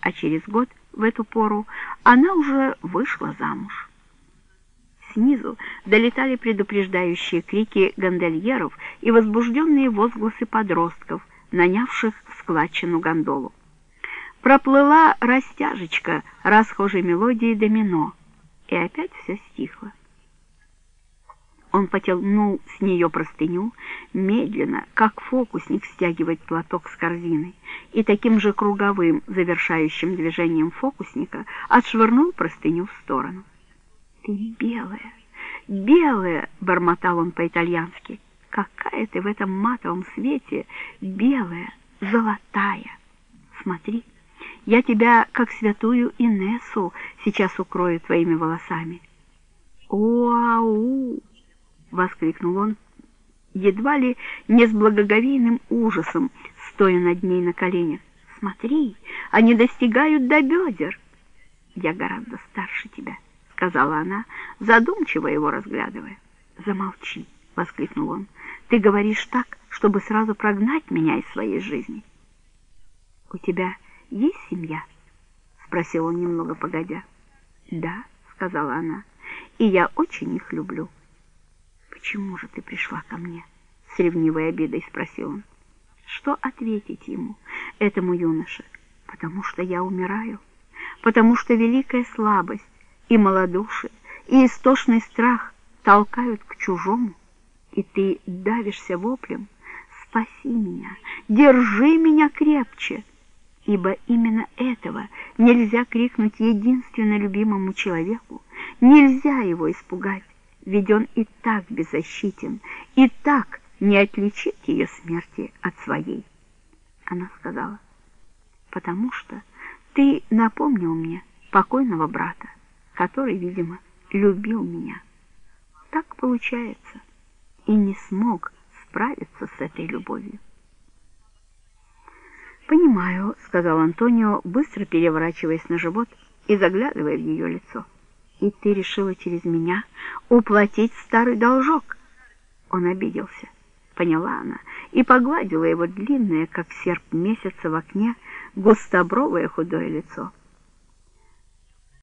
а через год в эту пору она уже вышла замуж. Снизу долетали предупреждающие крики гондольеров и возбужденные возгласы подростков, нанявших складчину гондолу. Проплыла растяжечка расхожей мелодии домино, и опять все стихло. Он потянул с нее простыню, медленно, как фокусник стягивает платок с корзиной, и таким же круговым, завершающим движением фокусника, отшвырнул простыню в сторону. «Ты белая, белая!» — бормотал он по-итальянски. «Какая ты в этом матовом свете белая, золотая! Смотри, я тебя, как святую Инессу, сейчас укрою твоими волосами». «Уау!» — воскликнул он, едва ли не с благоговейным ужасом, стоя над ней на коленях. «Смотри, они достигают до бедер!» «Я гораздо старше тебя», — сказала она, задумчиво его разглядывая. «Замолчи!» — воскликнул он. «Ты говоришь так, чтобы сразу прогнать меня из своей жизни». «У тебя есть семья?» — спросил он немного погодя. «Да», — сказала она, — «и я очень их люблю». «Почему же ты пришла ко мне?» — с ревнивой обидой спросил он. Что ответить ему, этому юноше? Потому что я умираю, потому что великая слабость и малодушие, и истошный страх толкают к чужому, и ты давишься воплем «Спаси меня! Держи меня крепче!» Ибо именно этого нельзя крикнуть единственно любимому человеку, нельзя его испугать, ведь он и так беззащитен, и так не отличит ее смерти от своей. Она сказала, потому что ты напомнил мне покойного брата, который, видимо, любил меня. Так получается, и не смог справиться с этой любовью. «Понимаю», — сказал Антонио, быстро переворачиваясь на живот и заглядывая в ее лицо. «И ты решила через меня уплатить старый должок?» Он обиделся, поняла она, и погладила его длинное, как серп месяца в окне, густобровое худое лицо.